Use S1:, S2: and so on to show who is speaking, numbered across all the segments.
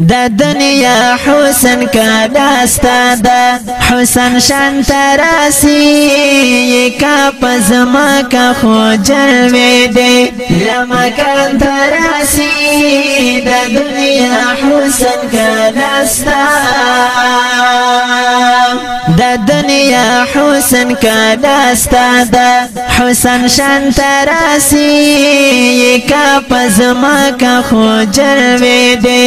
S1: د دنیا حسن کا داستا دا حسن شان تراسی کا پزما کا خو جلوی دی لمکان تراسی د دنیا حسن کا داستا د دنیا حسن کا داستا دا حسن شان تراسی کا پزما کا خو جلوی دی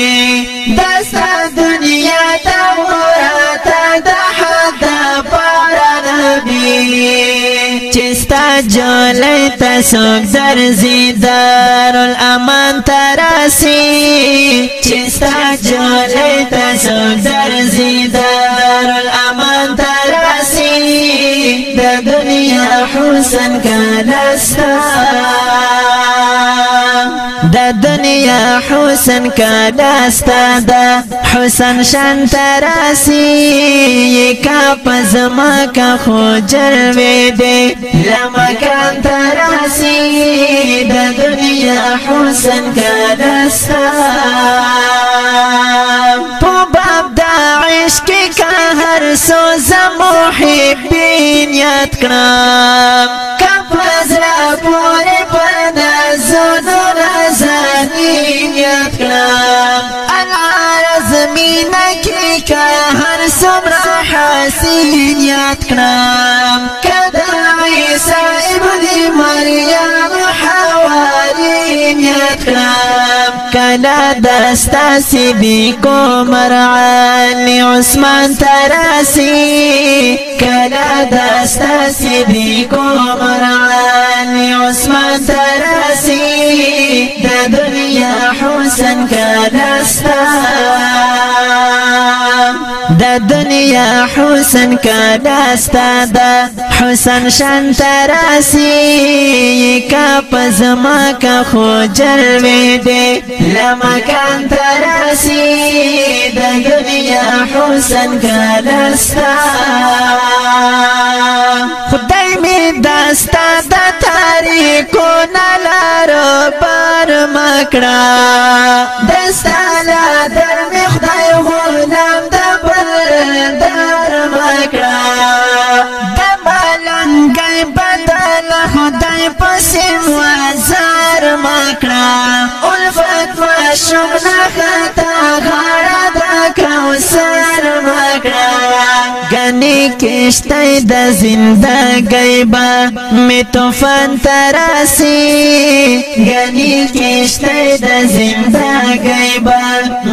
S1: چستا جالی تسوک در زیدار الامان تراسی چستا جالی تسوک در زیدار الامان تراسی د دنیا حسن کالستا د دنیا حسن کا داستا دا حسن شان تراسی کا پزما کا خو جروی دے لمکان تراسی د دنیا حسن کا داستا په باب د عشق کا هر سو زمو حبین یاد کړم کلام انا زمینه کې که هر څومره حسین یاد کړم کدا عیسی ابن مریم حوارین یاد کړم کلا دستا سی بی کو مرعالی عثمان تراسي کلا دستا سی بی کو مرعالی عثمان تراسي د دنیا حوارین څنګه دستا د دنیا حسن کا دستا د حسن شان تراسی کا پزما کا خو جلوی دے لمکان تراسی د دنیا حسن کا دستا کړه دستاله در می خدای غلام د بردار ما کړه د ملنګي بدل خدای پسې وزار ما کړه الفت و شغل کشتای د زندګۍ با می طوفان تراسي غني کشتای د زندګۍ با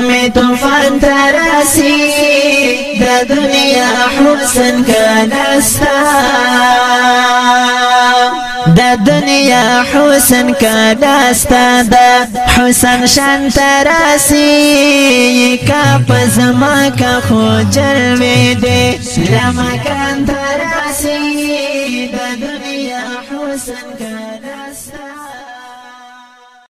S1: می طوفان تراسي د دنیا حسن کلاستا دنیا حسن کدا استادا حسن شان تراسی کا پزما کا خو جلوی دے لمکان تراسی د دنیا حسن کدا